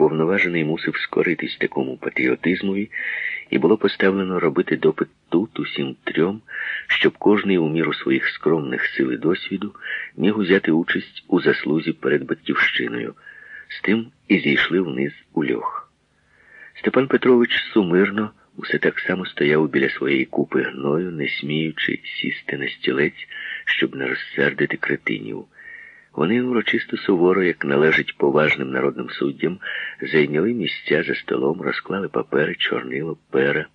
уповноважений мусив скоритись такому патріотизмові, і було поставлено робити допит тут, усім трьом, щоб кожний у міру своїх скромних сил і досвіду міг узяти участь у заслузі перед батьківщиною. З тим і зійшли вниз у льох. Степан Петрович сумирно усе так само стояв біля своєї купи гною, не сміючи сісти на стілець, щоб не розсердити кретинів. Вони урочисто суворо, як належить поважним народним суддям, зайняли місця за столом, розклали папери, чорнило, пера.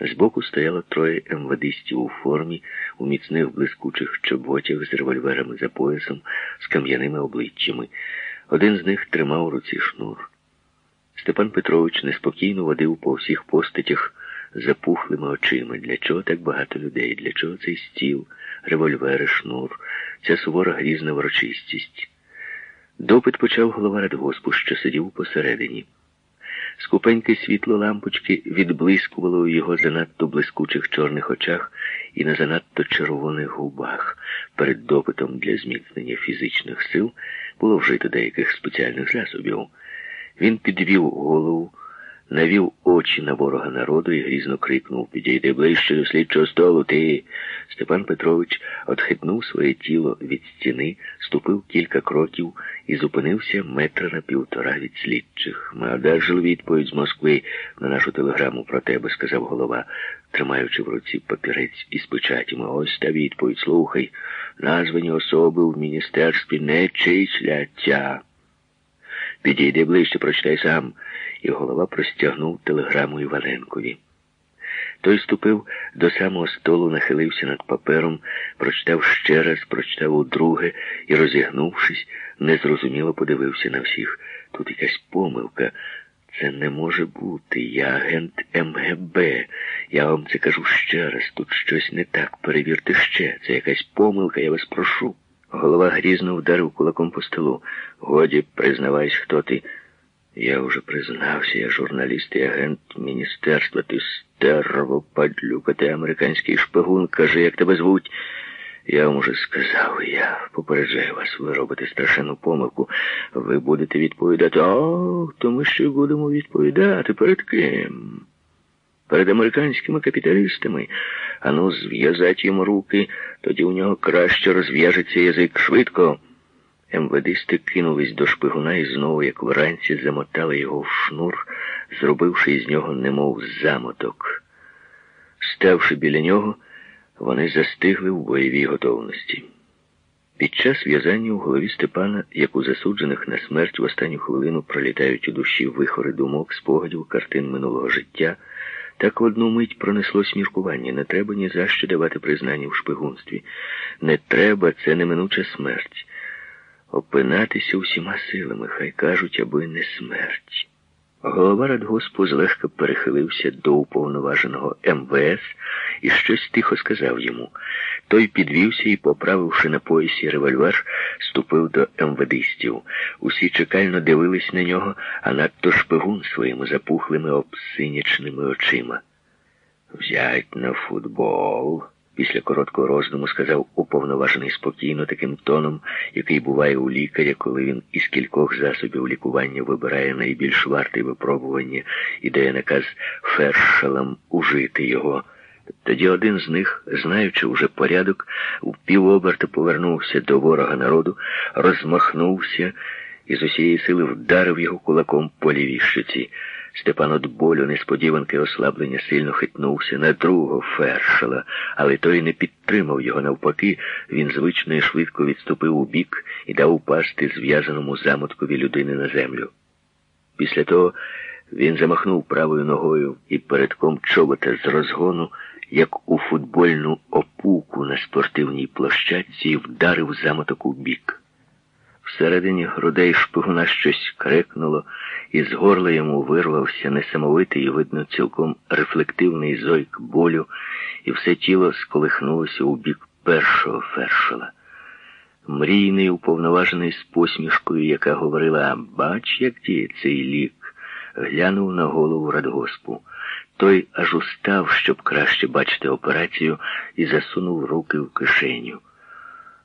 Збоку стояло троє МВДистів у формі, у міцних блискучих чоботях з револьверами за поясом, з кам'яними обличчями. Один з них тримав у руці шнур. Степан Петрович неспокійно водив по всіх постатях запухлими очима. Для чого так багато людей? Для чого цей стіл, револьвери, шнур, ця сувора грізна ворочистість? Допит почав голова радгоспу, що сидів посередині. Скупеньке світло лампочки відблискувало у його занадто блискучих чорних очах і на занадто червоних губах. Перед допитом для зміцнення фізичних сил було вжито деяких спеціальних засобів. Він підвів голову, навів очі на ворога народу і грізно крикнув Підійди ближче до слідчого столу, ти. Степан Петрович отхитнув своє тіло від стіни, ступив кілька кроків і зупинився метра на півтора від слідчих. Ми одержали відповідь з Москви на нашу телеграму про тебе, сказав голова, тримаючи в руці папірець із печатями. Ось та відповідь, слухай. Названі особи в міністерстві не числяться. Підійди ближче, прочитай сам. І голова простягнув телеграму Іваненкові. Той ступив до самого столу, нахилився над папером, прочитав ще раз, прочитав удруге і, розігнувшись, незрозуміло подивився на всіх. Тут якась помилка. Це не може бути. Я агент МГБ. Я вам це кажу ще раз. Тут щось не так. Перевірте ще. Це якась помилка, я вас прошу. Голова грізно вдарив кулаком по столу. Годі, признавайся, хто ти. Я вже признався, я журналіст і агент міністерства. Ти стерво, падлюка, ти американський шпигун. Кажи, як тебе звуть. Я вам уже сказав, я попереджаю вас, ви робите страшенну помилку. Ви будете відповідати. О, то ми ще будемо відповідати. Перед ким? Перед американськими капіталістами. Ану, зв'язать йому руки, тоді у нього краще розв'яжеться язик швидко. МВДисти кинулись до шпигуна і знову, як вранці, замотали його в шнур, зробивши із нього немов замоток. Ставши біля нього, вони застигли в бойовій готовності. Під час в'язання у голові Степана, як у засуджених на смерть в останню хвилину пролітають у душі вихори думок, спогадів, картин минулого життя, так в одну мить пронеслось міркування. Не треба ні за що давати признання в шпигунстві. Не треба, це неминуча смерть. Опинатися усіма силами, хай кажуть, аби не смерть. Голова радгоспу злегка перехилився до уповноваженого МВС і щось тихо сказав йому. Той підвівся і, поправивши на поясі револьвер, ступив до МВДистів. Усі чекально дивились на нього, а надто шпигун своїми запухлими обсинячними очима. Взять на футбол. Після короткого роздуму сказав уповноважений спокійно таким тоном, який буває у лікаря, коли він із кількох засобів лікування вибирає найбільш вартий випробування і дає наказ фершалам ужити його. Тоді один з них, знаючи уже порядок, у півоберта повернувся до ворога народу, розмахнувся і з усієї сили вдарив його кулаком по лівій щоці. Степан от болю несподіванки ослаблення сильно хитнувся на другого фершала, але той не підтримав його навпаки. Він звично і швидко відступив у бік і дав упасти зв'язаному замоткові людини на землю. Після того він замахнув правою ногою і передком чобота з розгону, як у футбольну опуку на спортивній площадці, вдарив замоток у бік. Всередині грудей шпигуна щось крикнуло, і з горла йому вирвався несамовитий видно, цілком рефлективний зойк болю, і все тіло сколихнулося у бік першого фершала. Мрійний, уповноважений з посмішкою, яка говорила, бач, як діє цей лік, глянув на голову радгоспу. Той аж устав, щоб краще бачити операцію, і засунув руки в кишеню.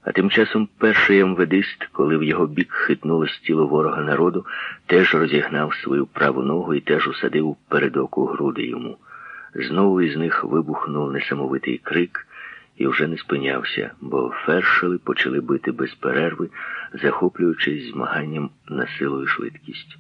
А тим часом перший МВДист, коли в його бік хитнулось тіло ворога народу, теж розігнав свою праву ногу і теж усадив передок у груди йому. Знову із них вибухнув несамовитий крик і вже не спинявся, бо фершели почали бити без перерви, захоплюючись змаганням на силу і швидкість.